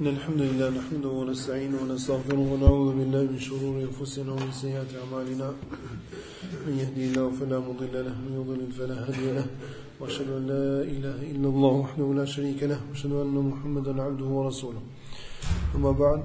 إن الحمد لله نحمده ونستعينه ونستغفره ونعوذ بالله من شرور أنفسنا ومن سيئات أعمالنا من يهدي الله فلا مضل له ومن يضلل فلا هادي له وأشهد أن لا إله إلا الله وحده لا شريك له وأشهد أن محمدا عبده ورسوله أما بعد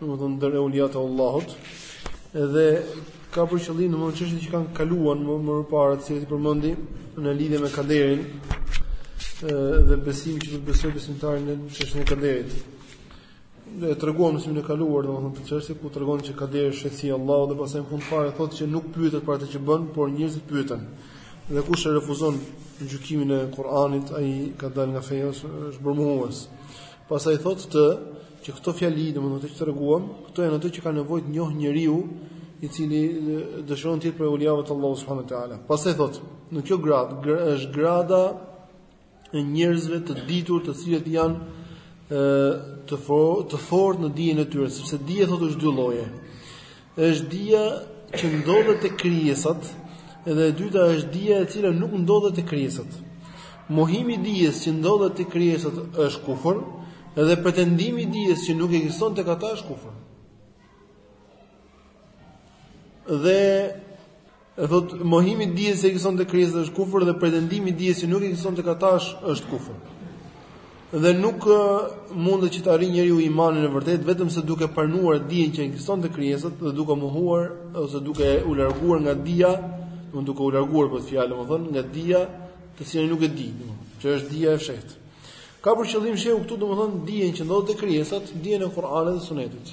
domethënë prej euliave të Allahut, dhe ka për qëllim domethënë çështje që kanë kaluar më më parë, të cilat i përmendi në lidhje me kaderin dhe besimin që do të besojë besimtari në çështjen e kaderit. E treguam mësimin e kaluar domethënë për çështjet ku tregon se kaderi është fshehtësi e Allahut dhe pastaj në fund fare thotë se nuk pyetet për atë që bën, por njerëzit pyeten. Dhe kush e refuzon gjykimin e Kur'anit, ai ka dalë nga feja, është bërë mohues. Pastaj thotë këtë, që këto fjali, domethënë ato që treguam, këto janë ato që ka nevojë të njohë njeriu i cili dëshiron të jetë prej euliave të Allahut subhanahu wa taala. Pastaj thotë, në kjo gradë, është grada e njerëzve të ditur, të cilët janë ë të for, të fortë në dijen e tyre, sepse dija thotë është dy lloje. Është dija që ndodhet tek krijesat dhe e dyta është dija e cila nuk ndodhet tek krijesat. Mohimi i dijes që ndodhet tek krijesat është kufër dhe pretendimi i dijes që nuk ekziston tek ata është kufër. Dhe E thotë, mohimi i dijes se ekziston te krijesat është kufër dhe pretendimi i dijes që nuk ekziston tek ata është është kufër. Dhe nuk mundet që të arrijë njeriu imanin e vërtetë vetëm se duke pranuar dijen që ekziston te krijesat dhe duke mohuar ose duke u larguar nga dija, do duke u larguar për këtë fjalë, domethënë nga dija të cilën nuk e di, që është dija e fshehtë. Ka për qëllim shehu këtu domethënë dijen që ndodhet te krijesat, dijen e Kur'anit dhe Sunetit.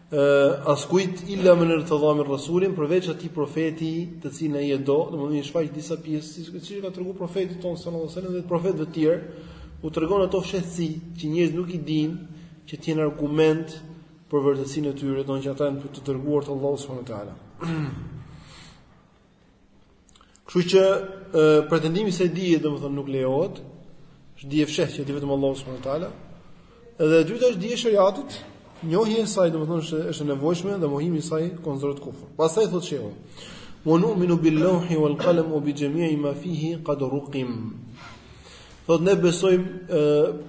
askujt illa men irtada min rasulin përveç atij profeti të cilin ai e do, domethënë i shfaq disa pjesë siç siç i ka treguar profetit tonë sallallahu alajhi wasallam dhe profetëve të tjerë, u tregon ato fshehtësi që njerëzit nuk i dinë, që të jenë argument për vërtetësinë e tyre, domethënë që ata janë të dërguar të Allahut subhanahu wa taala. Kështu që pretendimi i kësaj dije, domethënë nuk lejohet, është dije e fshehtë që di vetëm Allahu subhanahu wa taala. Edhe e dyta është dije e shariatit, njohja e saj domethënë është është e nevojshme dhe mohimi i saj konsiderohet kufër. Pastaj thotë shehu: "Wa nu'minu bil-lawhi wal-qalam wa bi jami'i ma fihi qad ruqim." Thotë ne besojmë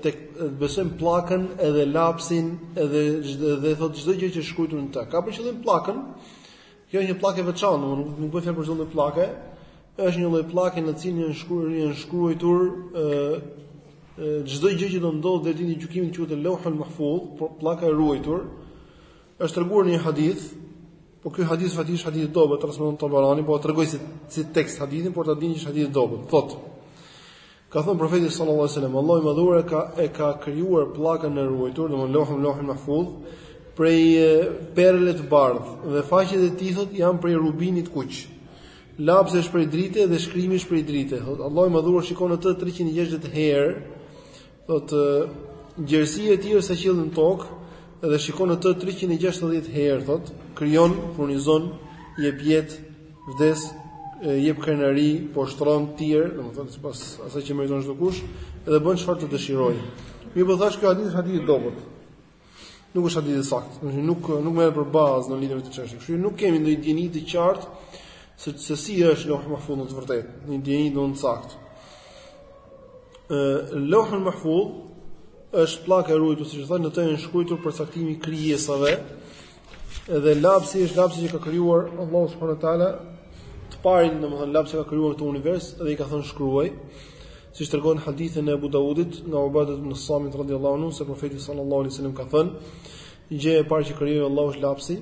tek besojmë pllakën edhe lapsin edhe dhe thotë çdo gjë që është shkruar në ta. Ka për qëllim pllakën, Kjo është një pllakë e veçantë, domethënë nuk bëhet fjalë për çdo lloj pllake. Është një lloj pllake në të cilën janë shkruar, janë shkruajtur ë çdo gjë që do ndodhë deri ditën e gjykimit, quhet Lauhul Mahfuz, pra pllaka e ruajtur është treguar në një hadith, Po ky hadith në fakt është hadith i dobët, transmeton Tabarani, po e tregoj si si tekst hadithin, por ta dini që është hadith i dobët. Thotë. Ka thënë profeti sallallahu alajhi wasallam, Allahu i madhuar e ka e ka krijuar pllakën e ruajtur, domthonë lohun lohun mahfudh, prej perle të bardhë dhe faqet e tij thotë janë prej rubini të kuq. Lapsi është prej drite dhe shkrimi është prej drite. Thotë Allahu i madhuar shikon atë 360 herë. Thotë gjerësia e tij është sa qielli me tokën dhe shikon atë 360 herë thotë, krijon, furnizon, jep jetë vdes, jep krenari, poshtron të tjerë, domethënë sipas asaj që meriton çdo kush, dhe bën çfarë të dëshirojë. Mirëpo thashë ky hadith është hadith i dobët. Nuk është hadith i saktë, do të thotë nuk nuk merret për bazë në lidhje me këtë çështje. Kështu që nuk kemi ndonjë dijeni të qartë se se si është Lohul Mahfudh në të vërtetë, një dijeni të saktë. Ë Lohul Mahfudh është pllaka e ruajtur, siç thamë, në të janë shkruar përcaktimi i krijesave, Edhe lapsi është lapsi që ka krijuar Allahu subhanahu wa taala, të parin domethënë lapsi që ka krijuar këtë univers dhe i ka thënë shkruaj. Siç tregon hadithi i Ebu Daudit nga Ubadah ibn Samit radhiyallahu anhu se profeti sallallahu alaihi wasallam ka thënë, gjë e parë që krijoi Allahu është lapsi,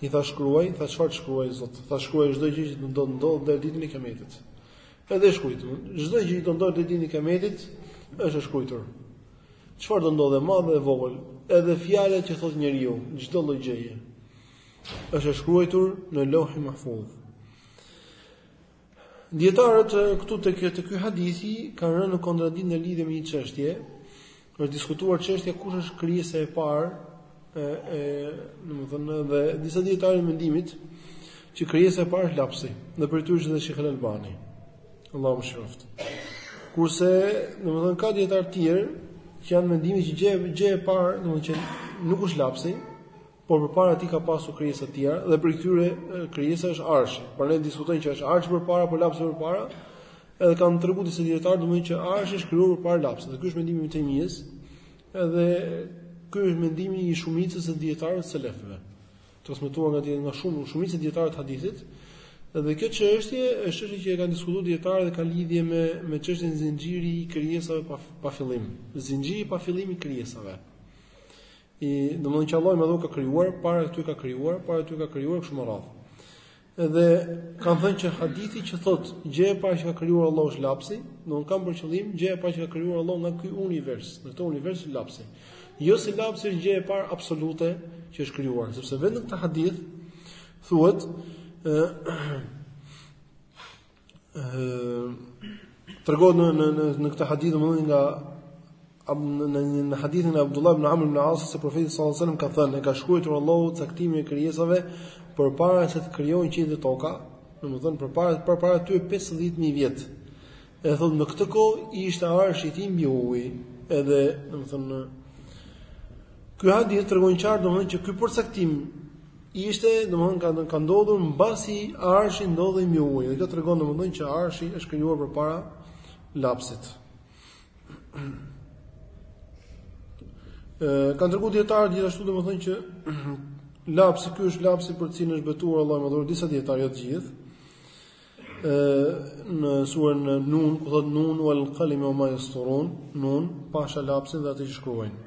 i tha shkruaj, tha çfarë të shkruaj Zot? Tha shkruaj çdo gjë që do të ndodhë deri ditën e Kiametit. Edhe shkruajti, çdo gjë që do të ndodhë deri ditën e Kiametit është e shkruajtur. Çfarë do ndodhë e madhe e vogël, edhe fjala që thotë njeriu, çdo lloj gjëje, është e shkruajtur në Lohin Mahfudh. Dijetarët këtu tek te ky hadithi kanë rënë në kontradikt në lidhje me një çështje, është diskutuar çështja kush është krijesa e parë e e domethënë dhe disa dijetarë janë mendimit që krijesa e parë është lapsi dhe prej tyre është edhe Sheikh Albani Allahu e mëshiroftë kurse domethënë ka dijetarë të tjerë që janë mendimit që gjë gjë e parë domethënë që nuk është lapsi por përpara tij ka pasur krijesa të tjera dhe prej këtyre krijesave është arshi por është diskutuar që është arshi përpara apo lapsi përpara edhe kanë treguar disa dijetarë domethënë që arshi është krijuar përpara lapsit dhe ky është mendimi i Ibn Tejmijes Edhe ky është mendimi i shumicës së dijetarëve të selefëve, transmetuar nga dijetarët nga shumë shumica e dijetarëve të hadithit. Edhe kjo çështje është çështje që e kanë diskutuar dijetarët dhe ka lidhje me me çështjen e zinxhiri i krijesave pa pa fillim. Zinxhiri pa fillim i krijesave. I, domethënë që Allahu i madhëruar ka krijuar, para tyre ka krijuar, para tyre ka krijuar kështu me radhë. Edhe kanë thënë që hadithi që thotë gjëja e parë që ka krijuar Allahu është lapsi, domethënë ka për qëllim gjëja e parë që ka krijuar Allahu nga ky univers, në këtë univers është lapsi. Jo se lapsi është gjëja e parë absolute që është krijuar, sepse vetë në këtë hadith thuhet ë Tregon në në në në këtë hadith domethënë nga në në hadithin e Abdullah ibn Amr ibn As se profeti sallallahu alajhi wasallam ka thënë e ka shkruar Allahu caktimin e krijesave përpara se të krijojë qiejt e tokën, domethënë përpara përpara tyre 50000 vjet. E thotë në këtë kohë ishte arshi i tij mbi ujë, edhe domethënë ky hadith tregon qartë domethënë që ky përcaktim Ishte, domthon ka ka ndodhur mbasi Arshi ndodhej mbi ujë. Dhe kjo tregon domthon që Arshi është krijuar përpara lapsit. Ë kanë treguar dijetarë gjithashtu domthon që lapsi ky është lapsi për të cilin është betuar Allahu mendojnë disa dijetarë jo të gjithë. Ë në surën Nun ku thotë Nun wal qalami wa ma yasturun, Nun pasha lapsin dhe atë që shkruajnë.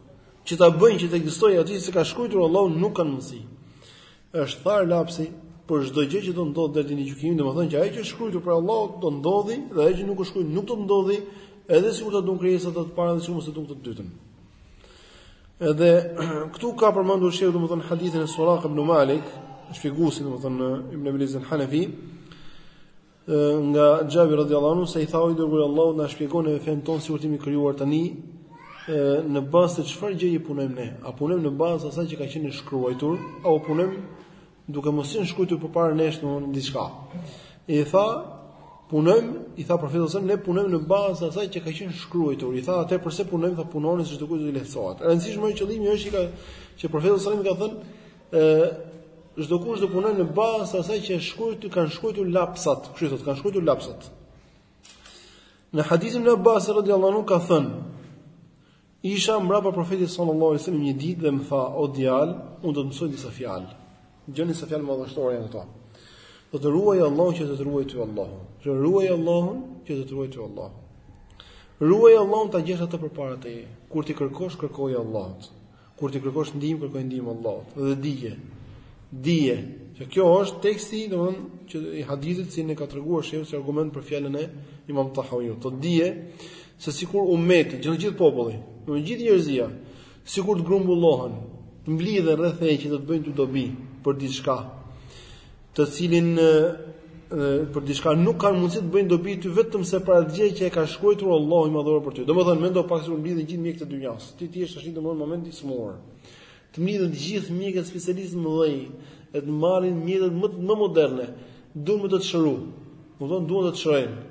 që ta bëjnë që të ekzistojë ajo që ka shkruar Allahu nuk kanë mundësi. Është tharë lapsi për çdo gjë që do ndodhë deri ditën e gjykimit, domethënë që ajo që është shkruar prej Allahut do ndodhi dhe ajo që nuk është shkruar nuk do të ndodhi, edhe sikur ta duan krijesat të parën dhe sikur s'e duan të dytën. Edhe këtu ka përmendur shehu domethënë hadithin e Suraka ibn Malik, shpjeguesi domethënë Ibn Ebil Iz al-Hanafi, nga Xhabiri radhiyallahu anhu se i tha i dërguar i Allahut na shpjego ne fenë tonë sikur të jemi krijuar tani në bazë të çfarë gjëje punojmë ne a punojmë në bazë asaj që ka qenë shkruar apo punojmë duke mos qenë shkruar përpara nesh në diçka i tha punojmë i tha profeti se ne punojmë në bazë asaj që ka qenë shkruar i tha atëherë përse punojmë tha punoni se çdo kujt do t'i lehtësohet e rëndësishme është qëllimi është që që profeti sallallahu alajhi wasallam ka thënë ë çdo kush do punojë në bazë të asaj që është shkruajtur kanë shkruajtur lapsat, kështu thotë, kanë shkruajtur lapsat. Në hadithin e Abbas radhiyallahu anhu ka thënë: Isha mbrapa profetit sallallahu alaihi wasallam një ditë dhe më tha: "O djalë, unë do t'i mësoj disa fjalë. Dëgjoni sa fjalë madhështore janë këto. Thotë ruaje Allahun që të të ruajë ty Allahu. Thotë ruaje Allahun që të të ruajë ty Allahu. Ruaje Allahun ta gjesh atë përpara teje. Kur të kërkosh, kërkoji Allahut. Kur të kërkosh ndihmë, kërkoji ndihmë Allahut dhe dije. Dije, që kjo është teksti, domthonë, që i hadithit të cilin e ka treguar shehu si argument për fjalën e Imam Tahawiut. Thotë dije se sikur ummeti, gjithë gjithë populli, domthonë gjithë njerëzia, sikur të grumbullohen, të mblidhen rreth teje që do të bëjnë ty dobi për diçka. të cilin për diçka nuk kanë mundësi të bëjnë dobi ty vetëm se për atë gjë që e ka shkruar Allahu i madhëruar për ty. Domethënë mendo pak sikur mblidhen gjithë mjekët e dynjas. Ti ti je tash në një moment i smurë. Të mblidhen të gjithë mjekët specialistë të mëdhenj, e të marrin mjetet më më moderne, duan me të shëru. Domethënë duan të të shërojnë.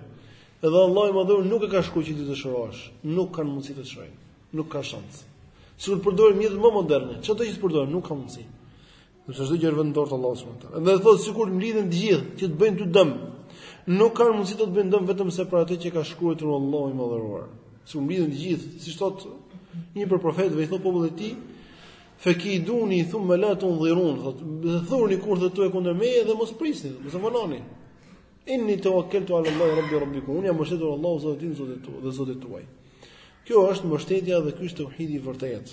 Edhe Allahu i madhëruar nuk e ka shkruar që ti të shërohesh. Nuk kanë mundësi të të shërojnë. Nuk ka shans. Sikur përdorin mjetet më moderne. Çdo gjë që përdorin nuk ka mundësi. Nëse çdo gjë është vetëm dorë të Allahut subhanahu wa taala. Dhe thotë sikur mblidhen të gjithë që të bëjnë ty dëm, nuk kanë mundësi të të bëjnë dëm vetëm se për atë që ka shkruar Allahu i madhëruar. Sikur mblidhen të gjithë, siç thotë një për profetëve i thotë popullit të tij, "Fakiduni thumma la tunzirun", thotë, "Thurni kurthet tuaja kundër meje dhe mos prisni, mos e vononi." Inni tawakkaltu ala Allahi rabbi wa rabbikum, unë jam mbështetur Allahut zotit tim zotit tuaj dhe zotit tuaj. Kjo është mbështetja dhe ky është tauhidi i vërtetë.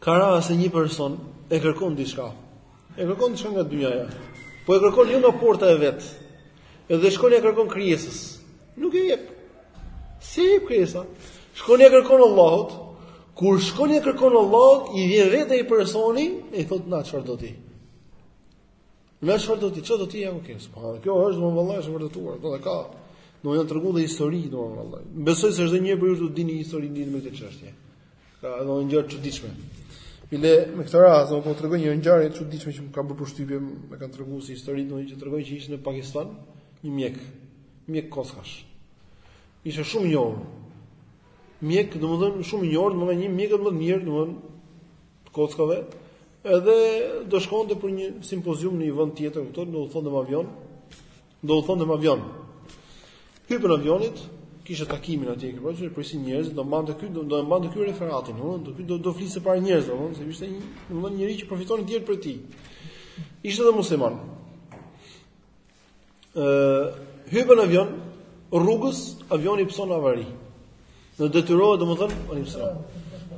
Ka raste se një person e kërkon diçka. E kërkon diçka nga dynjaja. Po e kërkon jo nga porta e vet. Edhe shkon e kërkon krijesës. Nuk e jep. S'i jep krijesa. Shkon e kërkon Allahut. Kur shkon e kërkon Allahut, i vjen vetë ai personi e i thot na çfarë do ti. Na çfarë do ti? Çfarë do ti ja okay. Po kjo është domethënë vallahi është vërtetuar. Domethënë ka. Domethënë treguar dhe histori domethënë shumë. Besoj se çdo njeri prej jush do të dini histori në lidhje me këtë çështje. Ka domethënë gjë të çuditshme. Bile me këtë rast do po të tregoj një ngjarje të çuditshme që më ka bërë përshtypje, më kanë treguar si histori domethënë që tregoi që ishte në Pakistan një mjek, mjek kockash. Ishte shumë i njohur. Mjek, domethënë shumë i njohur, domethënë një mjek më i mirë, domethënë të kockave. Edhe do shkonte për një simpozium në një vend tjetër, kështu domethënë me avion, Domethënë me avion. Hypën në avion, kishte takimin atje kështu, po prisnin njerëz, do mbante ky, do e mbante ky referatin, domethënë ky do do fliste para njerëzve, domethënë se ishte një, domethënë njeri që përfitonin të tjerët prej tij. Ishte edhe musliman. Ë, hypën në avion, rrugës avioni pson avari. Dhe detyrohet domethën, po nim sa.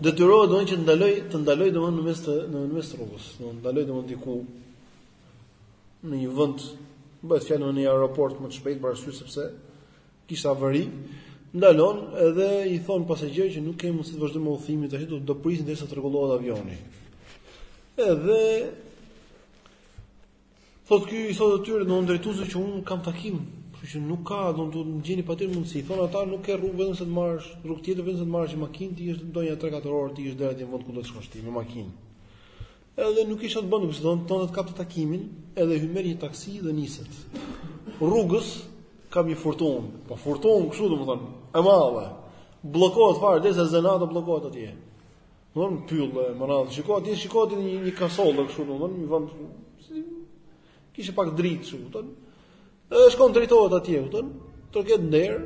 Detyrohet domethën që të ndalojë, të ndalojë domethën në mes të në mes të rrugës, të ndalojë domethën diku në një vend bëhet fjalë në një aeroport më të shpejtë për arsye sepse kishte avari, ndalon edhe i thon pasagjerëve që nuk kemi mundësi të vazhdojmë udhëtimin tash do të prisin derisa të rregullohet avioni. Edhe Thot ky i thotë atyre domethënë drejtuesve që un kam takim, kështu që nuk ka, do të më gjeni patjetër mundësi. Thon ata nuk ka rrugë vetëm se të marrësh rrugë tjetër vetëm se të marrësh një makinë, se është domethënë 3-4 orë se është deri në vend ku do të shkosh ti me makinë. Edhe nuk kishte ç'të bënte, nuk kishte donte të kapte takimin, edhe ky merr një taksi dhe niset. Rrugës kap një furtunë, po furtunë kështu domethënë, e madhe. Bllokohet fare derisa zë nata bllokohet atje. Domethënë pyll, më radh, shikon atje, shikon atje një një kasollë kështu domethënë, një vend se kishte pak dritë kështu, kupton? Edhe shkon drejtohet atje, kupton? Troket në derë.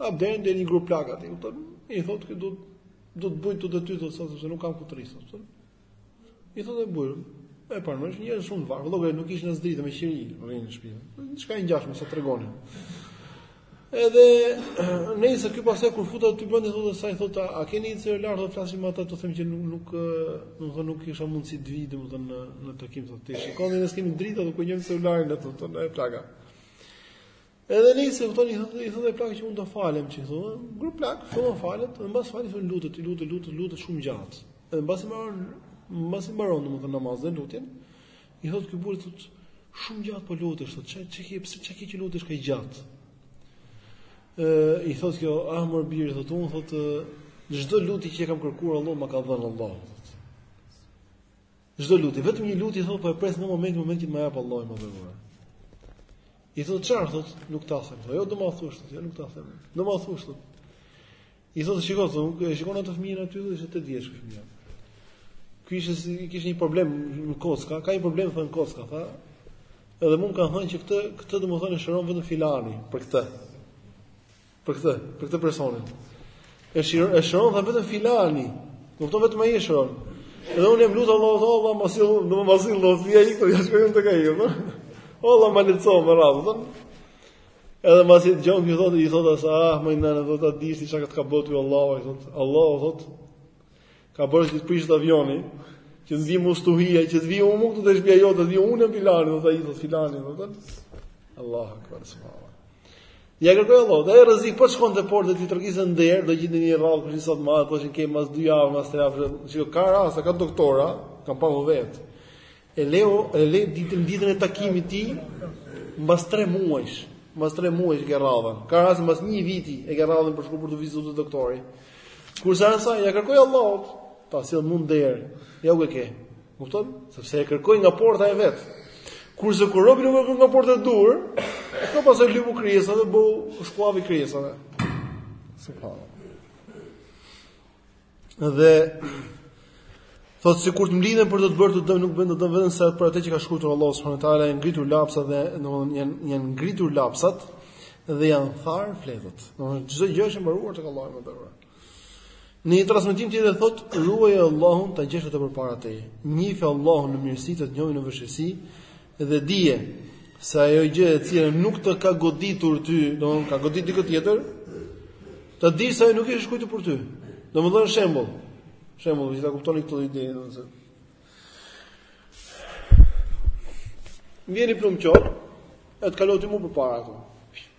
Hap derën del një grua plakë atje, kupton? I thotë që duhet Do të buj te ty thotë sot sepse nuk kam ku të rri sot. I thotë e buj. E pranoj, është njerëz shumë varfër, llogarit nuk kishin as dritë me qiri, rrinin në shtëpi. Diçka e ngjashme sa tregonin. Edhe nëse ky pastaj kur futet i bën thotë ç'a i thotë a keni një celular do të flasim me ata të them që nuk nuk do të nuk kisha mundësi të vi domethënë në në takim thotë ti shikon ne s'kemi drita jo po kemi celularin atë thotë plaka. Edhe nejse thotë i thotë plaka që mund të falem thotë, gruaja plakë, fillon falet, dhe mbasi falet fillon lutet, i lutet, lutet, lutet shumë gjatë. Edhe mbasi mbaron, mbasi mbaron domethënë namazin, lutjen, i thotë ky burrë thotë shumë gjatë po lutesh, thotë çka çka ke pse çka ke që lutesh kaq gjatë. Ë i thotë kjo, ah mor bir, thotë unë thotë çdo lutje që kam kërkuar Allahu ma ka dhënë Allah. Çdo lutje, vetëm një lutje thotë po e pres në moment në moment të ma jap Allahu i madhëruar. I thotë çfarë thotë, nuk ta them. Jo, do ma thush, jo, nuk ta them. Do ma thush thotë. I thotë shiko, thotë, shikon atë fëmijën aty, thotë ishte 8 vjeç ky fëmijë. Ky ishte si kishte një problem në kocka, ka një problem në kocka, tha. Edhe mua më kanë thënë që këtë këtë domethënë e shëron vetëm filani për këtë. Për këtë, për këtë personin. E shëron, e shëron tha vetëm filani. Kupton vetëm ai e shëron. Edhe unë jam lutur Allahut Teala, Allah mos i dhon, do mos i dhon, ja ai këtu, ja shkoj unë tek ai, po. Allah ma lehtëso me radhë, po. Edhe mbasi dëgjon ky thotë, i thotë se ah, more nënë do ta dish ti çka ka bo ty Allahu, i thotë. Allahu thotë, Ka bërë që të prishet avioni, që të vijë stuhia, që të vijë unë këtu te shpia jote, të vijë unë jam filani, thotë ai filani, thotë. Allahu akbar subhanallahu. Ja kërkoi Allahut, dhe rizku po shkon te porta dhe të troket në derë, dhe gjen një radhë për një sotë madhe, të po që kemë mas dy javë, mas 3 javë, që ka raste, ka doktora, kam pa unë vetë. E le e le ditën ditën e takimit tij mbas 3 muajsh, mbas 3 muajsh ke radhën. Ka raste mbas 1 viti e ke radhën për shku për t'u vizitu te doktori. Kurse asaj ja kërkoi Allahut, ta sjell mu n'derë. Ja u ke. Kupton? Sepse e kërkoi nga porta e vet. Kurse kur robi nuk e kërkon nga porta e dur, ka për t'u lyp krijesave dhe bo skllav i krijesave. Subhanallahu. Dhe thotë sikur të mblidhen për të të bërë dëm nuk të bëjnë dot dëm vetëm se për atë që ka shkruar Allahu subhanahu wa taala janë ngritur lapsat dhe domthonë janë janë ngritur lapsat dhe janë tharë fletët. Domthonë çdo gjë është mbaruar tek Allahu i madhëruar. Në një transmetim tjetër thotë ruaj Allahun ta gjesh atë përpara teje. Njifi Allahun në mirësi të të njojë në vështirësi Dhe dije se ajo gjë e cila nuk të ka goditur ty, domthonë ka godit dikë tjetër, të dish se ajo nuk është shkrujtu për ty. Domthonë shembull, shembull, që ta kuptoni këtë ide, domthonë. Vjen një plumb qorr, e të kalon ty mu përpara aty.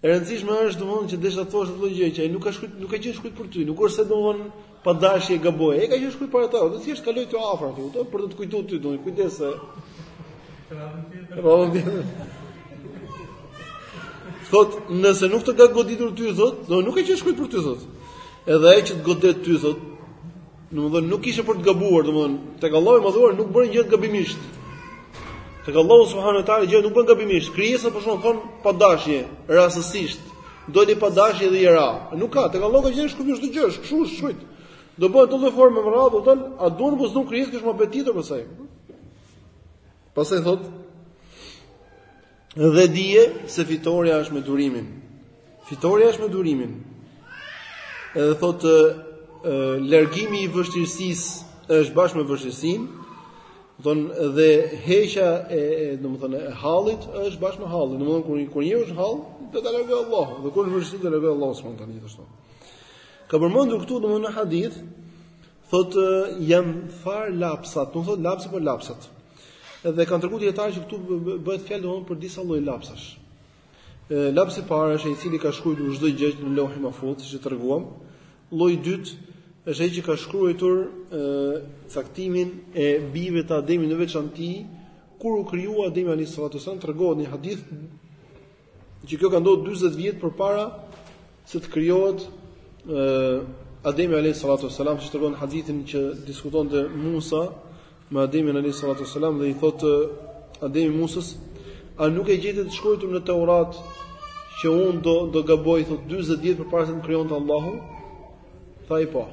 E rëndësishme është domthonjë që desha të thosha atë gjë që ai nuk ka shkruar, nuk ka qenë shkruar për ty, nuk është se domthon pa dashje gaboi. Ai ka qenë shkruar për atë, dhe thjesht kaloi afër teje, kupton? Për të të kujtuar ty, domthonjë kujdes se. Thot, nëse nuk të ka goditur ty, thot, do nuk ka qenë shkrujt për ty, thot. Edhe ai që të goditi ty, thot, Domethënë nuk ishte për të gabuar, domethënë tek Allahu i madhëruar nuk bën gjë gabimisht. Tek Allahu subhanahu wa taala gjë nuk bën gabimisht. Krijesat po thon pa dashje, rastësisht. Doli pa dashje dhe i ra. Nuk ka, tek Allahu ka gjë shkruar çdo gjë, kështu është shkruajt. Do bëhet në atë lloj forme me radhë, thon, a duan mos duan krijesë kish më betitur pastaj. Pastaj thot Dhe dije se fitorja është me durimin. Fitorja është me durimin. Edhe thotë largimi i vështirësisë është bashkë me vështirësinë. Do dhe heqja e, domethënë, e hallit është bashkë me hallin. Domethënë kur kur je në hall, do ta largojë Allahu. Dhe kur është vështirësi, do ta largojë Allahu subhanahu wa taala. Ka përmendur këtu domethënë në hadith Thotë janë tharë lapsat, nuk thotë lapsi por lapsat. Dhe kanë treguar dijetarët që këtu bëhet fjalë domthonë për disa lloj lapsash. Lapsi i parë është ai i cili ka shkruar çdo gjë në Leuhi Mahfudh, siç e treguam. Lloji i dytë është ai që ka shkruar caktimin e bijve të Ademit në veçanti, kur u krijua Ademi alayhis salam, tregohet një hadith Që kjo ka ndodhur 40 vjet përpara se të krijohet ë Ademi alayhi salatu wasalam siç tregon në hadithin që diskutonte Musa me Ademin alayhi salatu wasalam dhe i thotë Ademi Musës, a nuk e gjete të shkruar në Teurat që unë do do gaboj thot 40 vjet përpara se më krijonte Allahu? Tha i po.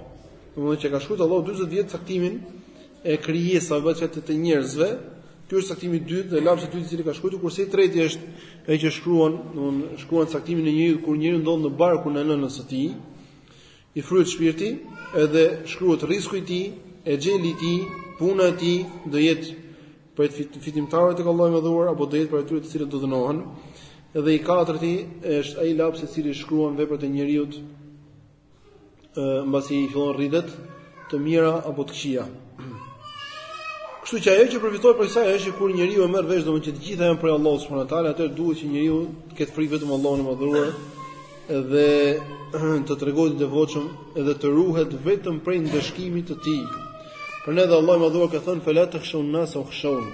Domethënë që ka shkruar Allahu 40 vjet caktimin e krijesave që të, të njerëzve, ky është caktimi i dytë dhe lapsi i dytë i cili ka shkruar kurse i treti është ai që shkruan, domthonë shkruan caktimin e njeriut kur njeriu ndodhet në barkun e nënës së tij, i fryhet shpirti, edhe shkruhet risku i tij, exheli i tij, puna e tij do jetë prej fitimtarëve tek Allahu i madhëruar apo do jetë prej atyre të cilët do dënohen. Edhe i katërti është ai laps i cili shkruan veprat e njeriut mbasi i fillon rritet, të mira apo të këqija. Kështu që ajo që përfitojmë prej kësaj është që kur njeriu e merr vesh domthonjë që të gjitha janë prej Allahut subhanahu wa taala, atëherë duhet që njeriu të ketë frikë vetëm Allahun e madhëruar dhe të tregohet i devotshëm dhe të ruhet vetëm prej ndëshkimit të tij. Prandaj dhe Allahu i madhëruar ka thënë fala takhshun nas wakhshawni.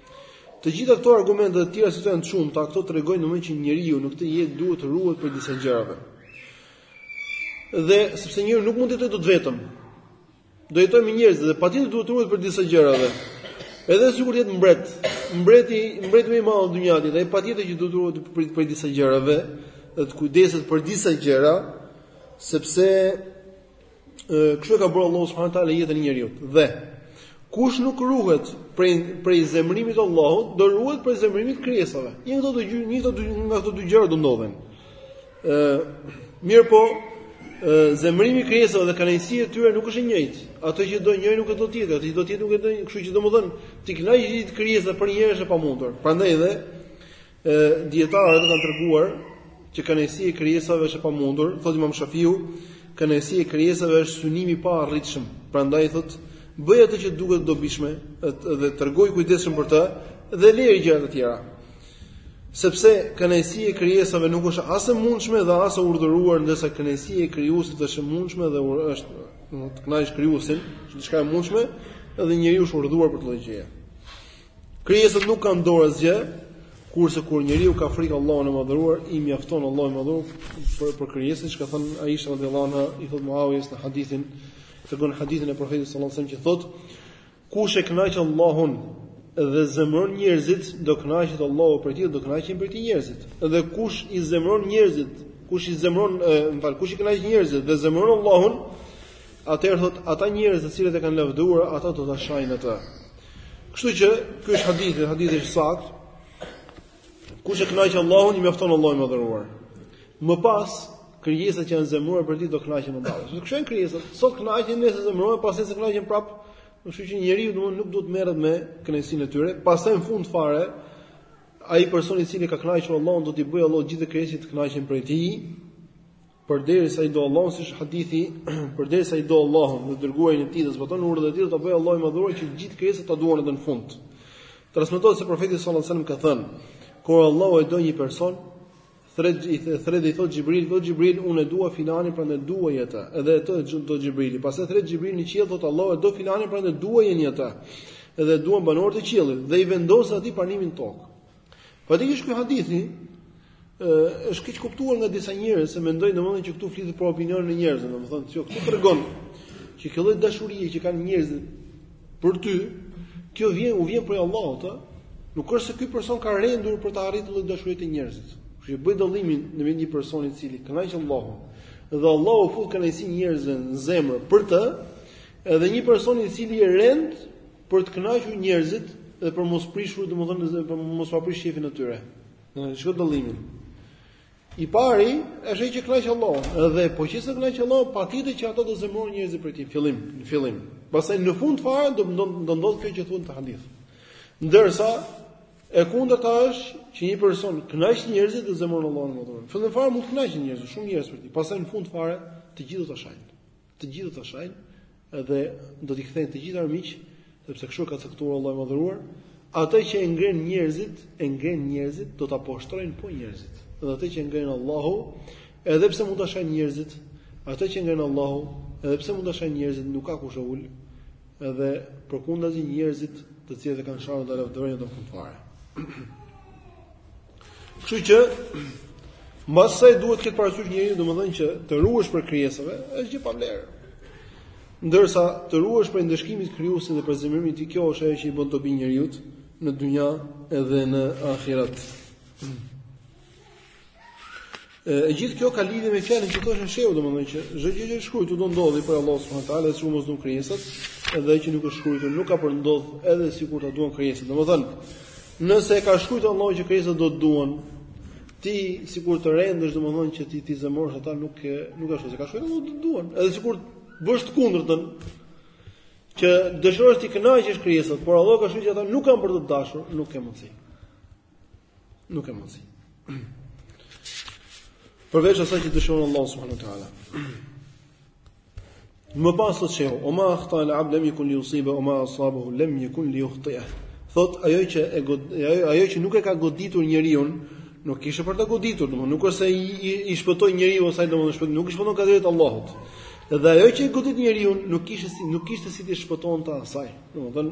Të gjitha këto argumente dhe të tjera si këto janë të shumta, këto tregojnë domethënë që njeriu në këtë jetë duhet të ruhet prej disa gjërave. Dhe sepse njeriu nuk mund të jetojë dot vetëm. Do jetojë me njerëzit dhe patjetër duhet të ruhet prej disa gjërave. Edhe sikur të jetë mbret, mbreti, mbreti më i madh i dunjasë, ai patjetër që duhet të ruhet prej, prej disa gjërave, dhe të kujdeset për disa gjëra, sepse Kështu e ka bërë Allahu subhanahu wa taala jetën e njeriut. Dhe kush nuk ruhet prej prej zemërimit të Allahut, do ruhet prej zemërimit të krijesave. Një këto dy gjë, një nga këto dy gjëra do ndodhin. Ë mirëpo, zemërimi i krijesave dhe kënaqësia e tyre nuk është e njëjtë. Ato që do njëri nuk e do tjetri, ato që do tjetri nuk e do, kështu që domethënë t'i kënaqë krijesat për njeriun është e pamundur. Prandaj dhe E dietarët kanë treguar që kënaqësia e krijesave është e pamundur, thotë Imam Shafiu, kënaqësia e krijesave është synim i paarritshëm. Prandaj thotë, bëj atë që duket e dobishme dhe tregohu i kujdesshëm për të dhe lëri gjërat e tjera. Sepse kënaqësia e krijesave nuk është as e mundshme dhe as e urdhëruar, ndërsa kënaqësia e krijuesit është e mundshme dhe është, domethënë, të kënaqësh krijuesin, është diçka e mundshme dhe njeriu është urdhëruar për këtë lloj gjëje. Krijesat nuk kanë në dorë asgjë, kurse kur njeriu ka frikë Allahun e madhëruar, i mjafton Allahu i madhëruar për për krijesat, siç ka thënë Aisha radhiyallahu anha, i thot Muawijes në hadithin, tregon hadithin e profetit sallallahu alajhi wasallam që thot, kush e kënaq Allahun dhe zemëron njerëzit, do kënaqet Allahu prej tij dhe do kënaqen prej tij njerëzit. Dhe kush i zemëron njerëzit, kush i zemëron, më fal, kush i kënaq njerëzit dhe zemëron Allahun, atëherë thot ata njerëz të cilët e kanë lavdëruar, ata do ta shajnë atë. Kështu që ky është hadithi, hadithi i saktë. Kush e kënaq Allahun, i mjafton Allahu i madhëruar. Më pas, krijesat që janë zemëruar prej tij do kënaqen më pas. Se kështu janë krijesat, sot kënaqen nesër zemërohen, pasnesër kënaqen prap. Kështu që njeriu domethënë nuk duhet të merret me kënaqësinë e tyre. Pastaj në fund fare, ai person i cili ka kënaqur Allahun do t'i bëjë Allahu gjithë krijesat të kënaqen prej tij. Përderisa i do Allahun, siç është hadithi, përderisa i do Allahun dhe të dërguarin e tij dhe zbaton urdhrat e tij, do ta bëjë Allahu i madhëruar që gjithë krijesat ta duan atë në fund. Transmetohet se profeti sallallahu alajhi wasallam ka thënë: Kur Allahu e do një person, thërret i thërret i thot Xhibrilit, o Xhibril unë e dua filanin prandaj duaje atë. Edhe atë e do Xhibrili. Pastaj thërret Xhibrili në qiell thot Allahu e do filanin prandaj duajeni atë. Edhe e duan banorët e qiellit dhe i vendoset atij pranimi në tokë. Faktikisht ky hadithi është keqkuptuar nga disa njerëz se mendojnë domethënë që këtu flitet për opinionin e njerëzve, domethënë jo, këtu tregon që kjo lloj dashurie që kanë njerëzit për ty, kjo vjen u vjen prej Allahut, ë? Nuk është se ky person ka rendur për ta arritur këtë lloj dashurie te njerëzit. Kështu që bëj dallimin ndërmjet një personi i cili kënaq Allahun dhe Allahu fut kënaqësi njerëzve në zemër për të, edhe një person i cili e rend për të kënaqur njerëzit dhe për mos prishur, domethënë për mos ta prish qejfin e tyre. Domethënë çka dallimin. I pari është ai që kënaq Allahun, edhe po qe se kënaq Allahun, patjetër që ata do zemërohen njerëzit prej tij në fillim, në fillim. Pastaj në fund fare do do do ndodh kjo që thotë hadithi. Ndërsa e kundërta është që një person kënaq njerëzit dhe zemëron Allahun e Madhëruar. Fillim fare mund të kënaqë njerëzit, shumë njerëz prej tij. Pastaj në fund fare të gjithë do ta shajnë. Të gjithë do ta shajnë dhe do t'i kthehen të gjithë armiq, sepse kështu ka caktuar Allahu i Madhëruar, atë që e ngrenë njerëzit, e ngrenë njerëzit, do ta poshtrojnë po njerëzit. Dhe atë që e ngren Allahu, edhe pse mund ta shajnë njerëzit, atë që ngren Allahu, edhe pse mund ta shajnë njerëzit, nuk ka kush e ul. Edhe përkundazi njerëzit, të cilët e kanë sharë do ta lavdërojnë në fund fare. Kështu që mbas saj duhet të ketë parasysh njeriu domethënë që të ruhesh prej krijesave është gjë pa vlerë. Ndërsa të ruhesh prej ndëshkimit të krijuesit dhe prej zemërimit të tij, kjo është ajo që i bën dobi njeriut në dynja edhe në ahiret. E gjithë kjo ka lidhje me fjalën që thoshte shehu, domethënë që çdo gjë që është shkruar do ndodhi prej Allahut subhanahu wa taala, sikur mos duan krijesat, edhe ç'nuk është shkruar nuk ka për ndodh, edhe sikur ta duan krijesat. Domethënë, nëse e ka shkruar Allahu që krijesat do të duan, ti sikur të rendësh domethënë që ti t'i zemërosh ata nuk e nuk ashtu se ka shkruar Allahu do të duan. Edhe sikur bësh të kundërtën që dëshiron t'i kënaqësh krijesat, por Allahu ka shkruar që ata nuk kanë për të dashur, nuk ke mundësi. Nuk ke mundsi. Përveç asaj që dëshiron Allahu subhanahu wa taala. Më pas thotë shehu, "Wa ma akhta'a al abd lam yakun li yusibah wa ma asabahu lam yakun li yukhti'ah." Thot ajo që e god, ajo, ajo që nuk e ka goditur njeriu, nuk kishte për ta goditur, domthonë nuk është se i, i, i shpëtoi njeriut ose ai domthonë shpëtoi, nuk i shpëton kaderit Allahut. Dhe ajo që e goditi njeriun nuk kishte si, nuk kishte si t'i shpëtonte asaj. Domthonë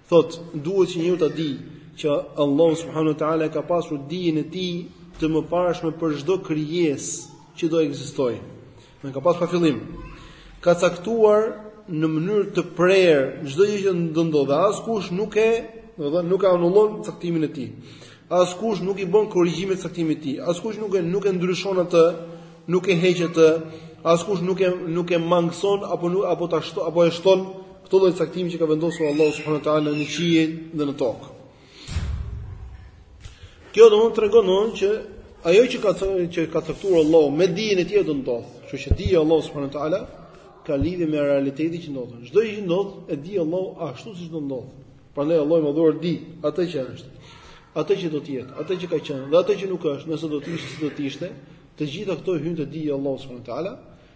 Thot, duhet që njeriu ta di që Allahu subhanahu wa taala e ka pasur dijen e tij të mëparshme për çdo krijesë që do ekzistojë. E ka pasur pa fillim. Ka caktuar në mënyrë të prerë çdo gjë që do ndodhë, askush nuk e, domethënë, nuk e anullon caktimin e tij. Askush nuk i bën korrigjime caktimit të tij. Askush nuk e nuk e ndryshon atë, nuk e heq atë, askush nuk e nuk e mangëson apo nuk apo ta shtojë, apo e shton Këtë lloj caktimi që ka vendosur Allahu subhanahu wa taala në qiell dhe në tokë. Kjo domethënë tregon që ajo që ka thënë që ka caktuar Allahu me dijen e tij do ndodh. Kështu që dija e Allahut subhanahu wa taala ka lidhje me realitetin që ndodh. Çdo gjë që ndodh e di Allahu ashtu siç do ndodh. Prandaj Allahu i Madhëruar di atë që është, atë që do të jetë, atë që ka qenë dhe atë që nuk është, nëse do të ishte, si do të ishte, të gjitha këto hyjnë te dija e Allahut subhanahu wa taala.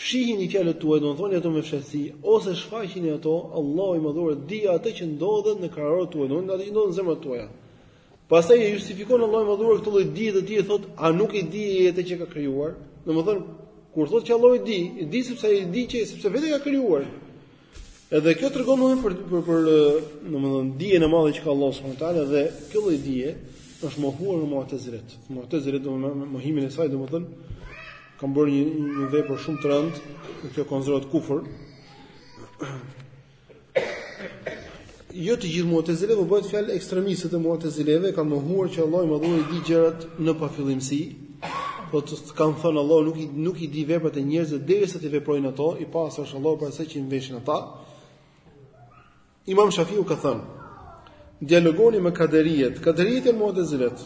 Fshihini fjalët tuaja domethënë thoni ato me fshehtësi ose shfaqini ato, Allahu i Madhuar di atë që ndodhet në kraharorët tuaj, domethënë atë që ndodhet në zemrat tuaja. Pastaj e justifikon Allahu i Madhuar këtë lloj dije të tij thotë, a nuk e di ai atë që ka krijuar? Domethënë kur thotë që Allahu e di, e di sepse ai e di që sepse vetë ka krijuar. Edhe kjo tregon më për për, për domethënë dijen e madhe që ka Allahu subhanahu teala dhe kjo lloj dije është mohuar nga Mu'tazilet. Mu'tazilet do me mohimin e saj domethënë kanë bërë një një vepër shumë të rëndë, kjo konsiderohet kufër. Jo të gjithë Mu'tazilët, por bëhet fjalë ekstremistët të Mu'tazileve kanë mohuar që Allahu i Madhëruar i di gjërat në pafillimsi. Por kanë thënë Allahu nuk i nuk i di veprat e njerëzve derisa t'i veprojnë ato, i pastër është Allahu prej asaj që i mveshin ata. Imam Shafiu ka thënë: Dialogoni me kaderiet, kaderiet janë Mu'tazilët.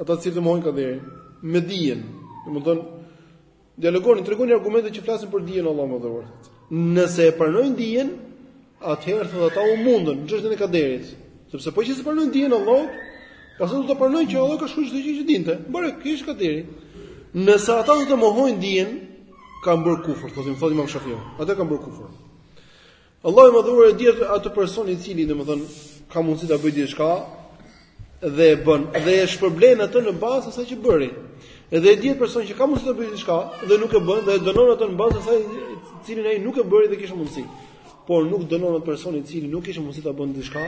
Ata cilët mohojnë kaderin, me dijen, domethënë Dialogoni, tregoni argumente që flasin për dijen e Allahut Madhuar. Nëse e pranojnë dijen, atëherë thotë ata u mundën në çështjen e kaderit. Sepse po që se pranojnë dijen e Allahut, pastaj do ta pranojnë që Allahu ka shkruar çdo gjë që dinte. Pra, kjo është kaderi. Nëse ata do ta mohojnë dijen, kanë bërë kufër, thotë Imam Shafiu. Atëherë kanë bërë kufër. Allahu i Madhëruar e di atë person i cili, domethënë, ka mundësi ta bëjë diçka dhe e bën dhe e shpërblen atë në bazë asaj që bëri. Edhe e di atë person që ka mundësi ta bëjë diçka dhe nuk e bën dhe e dënon atë në bazë asaj të cilin ai nuk e bëri dhe kishte mundësi. Por nuk dënon atë person i cili nuk kishte mundësi ta bënte diçka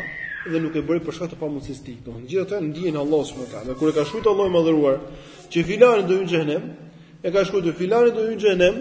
dhe nuk e bëri për shkak të pamundësisë tij. Domethënë, gjithë ato në dijen e Allahut subhanahu wa taala. Kur e ka shkruar Allahu i Madhëruar që filani do hyjë në xhenem, e ka shkruar filani do hyjë në xhenem,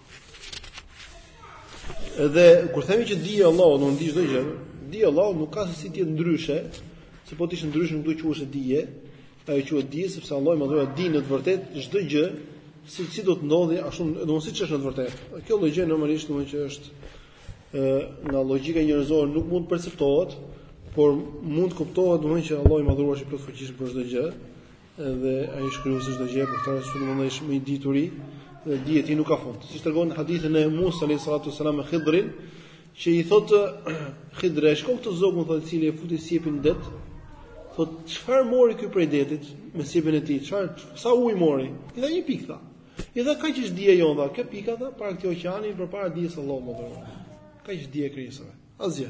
Dhe kur themi që dija e Allahut do të ndodhë çdo gjë. Dija e Allahut nuk ka se si të jetë ndryshe, se po të ishte ndryshe nuk do të quheshe dije, ajo quhet dije sepse Allahu i Madhruar di në të vërtetë çdo gjë, si si do të ndodhi, ashtu do të siç është në të vërtetë. Kjo lloj gjëje normalisht do të thotë që është ë nga logjika njerëzore nuk mund të perceptohet, por mund të kuptohet domthonjë që Allahu i madhruar është i plotfuqishëm për çdo gjë. Edhe ai shkruan çdo gjë për këtë arsye domethënë është më i dituri dhe dija e tij nuk ka fund. Siç tregon hadithi e Musa alayhi salatu sallam me Khidrin, që i thotë Khidri, shiko këtë zogun thotë i cili e futi sqepin në det, thotë çfarë mori ky prej detit me sqepin e tij, çfarë sa ujë mori? I tha një pikë tha. I tha kaq është dija jonë, kjo pika tha para këtij oqeani përpara dijes së Allahut Madhuar. Kaq është dija e krijesave. Asgjë.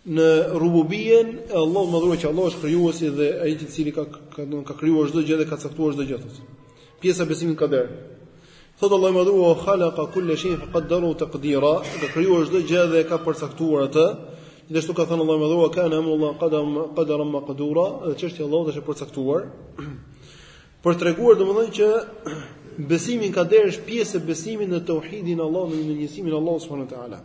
Në Rububien e Allahut të madhëruar që Allah është krijuesi dhe ai i cili ka ka do ka krijuar çdo gjë dhe ka caktuar çdo gjë. Pjesa e besimit në kader. Thot Allahu i madhëruar wa khalaqa kulla shay'in fa qaddarahu taqdira, ka krijuar çdo gjë dhe ka përcaktuar atë. Gjithashtu ka thënë Allahu i madhëruar wa kana amru Allahi qadar qadaran maqdura, dhe çështja e Allahut është e përcaktuar. Për të treguar domethënë që besimi në kader është pjesë e besimit në tauhidin e Allahut në njësimin e Allahut subhanehu ue teala.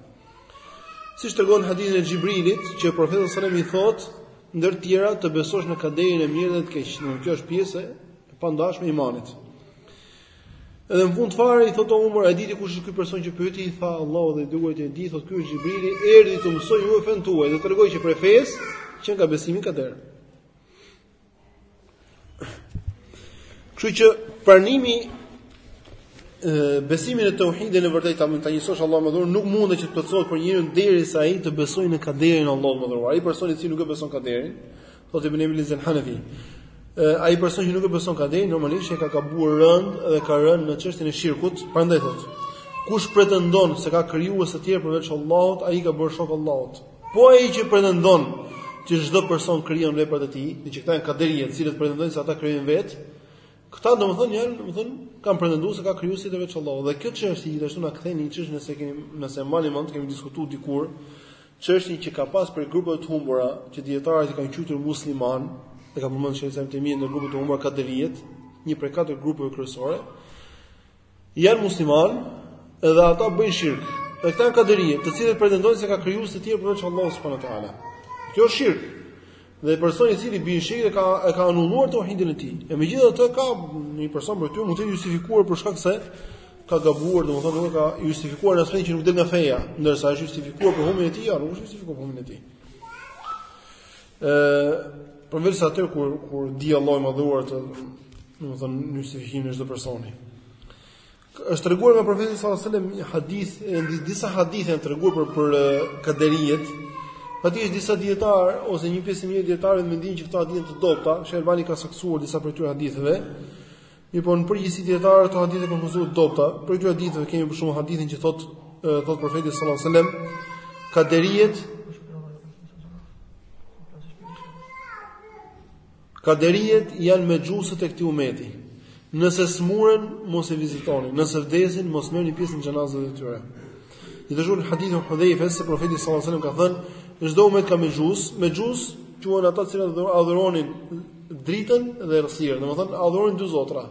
Siç tregon në hadithin e Xhibrilit, që profeti sallallahu alajhi wasallam i thotë ndër të tjera të besosh në kaderin e mirë dhe të keq. Do kjo është pjesë e pandashme e imanit. Edhe në fund fare i thotë Umar, a diti kush është ky person që pyeti? I tha Allahu dhe i dërguari e di, thotë ky është Xhibrili, erdhi t'ju mësojë juve fenë tuaj, dhe tregoi që prej fesë qenka besimi në kader. Kështu që pranimi besimi në tauhid në vërtetë ta mund ta njësosh Allahun e madhëruar nuk mundet që të plotësohet për njeriun derisa ai të besojë në kaderin e Allahut të madhëruar. Ai person i cili nuk e beson kaderin, thotë Ibn Ebil Iz el Hanefi. Ai person që nuk e beson kaderin normalisht e ka gabuar rëndë dhe ka rënë në çështjen e shirkut, prandaj thotë kush pretendon se ka krijues të tjerë përveç Allahut, ai i ka bërë shok Allahut. Po ai që pretendon që çdo person krijon veprat e tij, dhe që këta janë kaderia, të cilët pretendojnë se ata krijojnë vetë, këta domethënë janë, domethënë kanë pretenduar se ka krijues të tjerë veç Allahut. Dhe kjo çështje gjithashtu na kthen në një çështje nëse kemi nëse mbani mend, kemi diskutuar dikur çështjen që ka pasur prej grupeve të humbura, që dietarët i kanë quajtur musliman, e ka përmendur Shejhul Islam Ibn Tejmije në grupet e humbura kaderiet, një prej katër grupeve kryesore. Janë musliman, edhe ata bëjnë shirk. Dhe këta janë kaderiet, të cilët pretendojnë se ka krijues të tjerë përveç Allahut subhanahu wa taala. Kjo është shirk. Dhe personi i cili bën shirk e ka e ka anulluar tauhidin e tij. E megjithatë ka një person prej tyre mund të jetë i justifikuar për shkak se ka gabuar, domethënë e ka justifikuar në aspektin që nuk del nga feja, ndërsa është justifikuar për humbjen e tij, apo nuk është justifikuar për humbjen e tij. Ë përveç atyre që ia di Allahu i madhëruar të domethënë në justifikimin e çdo personi. Është treguar nga profeti sallallahu alajhi wasallam një hadith, disa hadithe janë treguar për për kaderiet. Fakti është disa dietar ose një pjesë e mirë e dietarëve mendojnë që këto hadithe të dobta, Shejh Albani ka saktësuar disa prej këtyre haditheve. Mirëpo në përgjithësi dietarët këto hadithe i kanë konsideruar të dobta. Prej këtyre haditheve kemi për shembull hadithin që thot thot profeti sallallahu alajhi wasallam kaderiet Kaderiet janë mexhusët e këtij umeti. Nëse smuren, mos i vizitoni. Nëse vdesin, mos merrni pjesë në xhenazet e tyre. Hadithin e Hudhejfes, se profetit sallallahu alaihi wasallam ka thënë, çdo umet ka mexhus, mexhus quhen ata të cilët adhuronin dritën dhe errësirën, domethënë, adhuronin dy zota.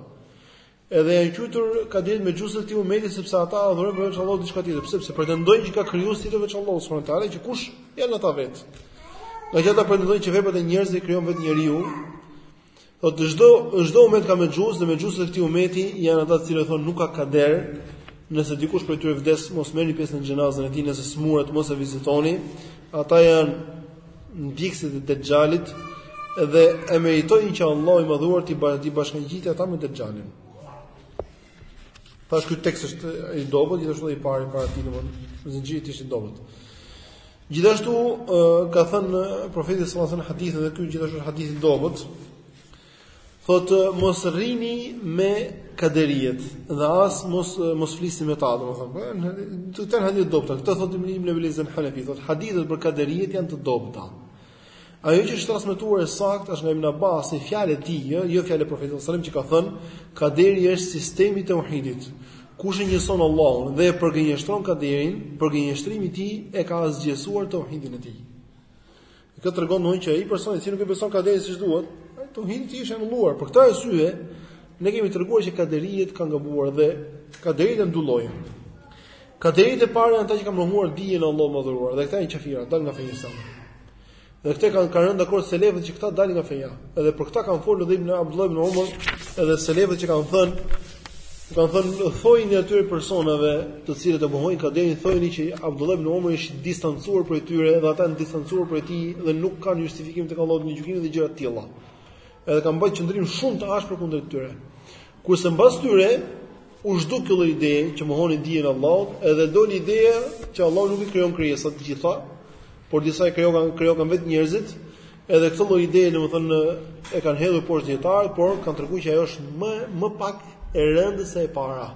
Edhe janë quajtur kaderiet mexhusët e këtij umeti, sepse ata adhurojnë përveç Allahut diçka tjetër, sepse pretendojnë që ka krijues përveç Allahut subhanahu teala, që kush janë ata vetë. Ngaqë ata pretendojnë që veprat e njerëzve i krijon vetë njeriu, Thotë çdo çdo umet ka mexhus dhe mexhusët e këtij umeti janë ata të cilët thonë nuk ka kader. Nëse dikush prej tyre vdes, mos merrni pjesë në xhenazën e tij, nëse smuret mos e vizitoni. Ata janë ndjekësit e Dexhalit dhe e meritojnë që Allahu i Madhuar t'i bashkëngjitë ata me Dexhalin. Thashë ky tekst është i dobët, gjithashtu i pari para tij domon, zinxhiri ishte i dobët. Gjithashtu ka thënë profeti sallallahu alajhi wasallam hadithin dhe ky gjithashtu është hadith i dobët. Thotë mos rrini me kaderiet dhe as mos mos flisni me ta, domethënë. Po janë këto hadithe të dobëta. Këto thotë Ibn Ibn Ebil Izz el-Hanefi, thotë hadithet për kaderiet janë të dobëta. Ajo që është transmetuar e saktë është nga Ibn Abbas, një fjalë e tij, jo, jo fjalë e Profetit sallallahu alajhi wasallam që ka thënë, "Kaderi është sistemi i tauhidit. Kush e njëson Allahun dhe e përgënjeshtron kaderin, përgënjeshtrimi i tij e ka asgjësuar tauhidin e tij." Kjo tregon domun që ai person i cili nuk e beson kaderin siç duhet, ai tauhidi i është anulluar. Për këtë arsye, ne kemi treguar që kaderiet kanë gabuar dhe kaderiet e ndullohen. Kaderiet e parë janë ata që kanë mohuar dijen e Allahut të madhëruar dhe këta janë qafira, dalë nga feja islame. Dhe këta kanë kanë rënë dakord selefët që këta dalin nga feja. Edhe për këta kanë folur dhe Ibn Abdullah ibn Umar, edhe selefët që kanë thënë kanë thënë thuajini atyre personave të cilët e mohojnë kaderin thuajini që Abdullah ibn Umar është distancuar prej tyre dhe ata janë distancuar prej tij dhe nuk kanë justifikim tek Allahu në Ditën e Gjykimit dhe gjëra të tilla. Edhe kanë bërë qëndrim shumë të ashpër kundër tyre. Kurse mbas tyre u zhduk kjo lloj ide që mohonin dijen e Allahut, edhe doli ideja që Allahu nuk i krijon krijesat të gjitha, por disa i krijon krijon vetë njerëzit, edhe këtë lloj ideje domethënë e kanë hedhur poshtë dijetarët, por kanë treguar që ajo është më më pak e rëndë se e para.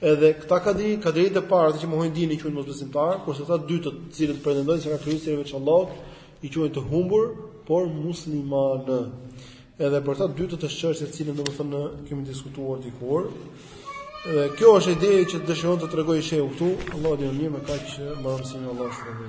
Edhe këta kadi, kaderiet e parë, ata që mohojnë dijen i quajnë mosbesimtarë, kurse këta të dytët të cilët pretendojnë se ka krijues përveç Allahut, i quajnë të humbur, por muslimanë. Edhe për këta të dytët është çështje të cilën domethënë kemi diskutuar dikur. Dhe kjo është ideja që dëshiron të tregojë shehu këtu, Allahu e di më mirë, me kaq mbarojmë mësimin Allahu subhanuhu.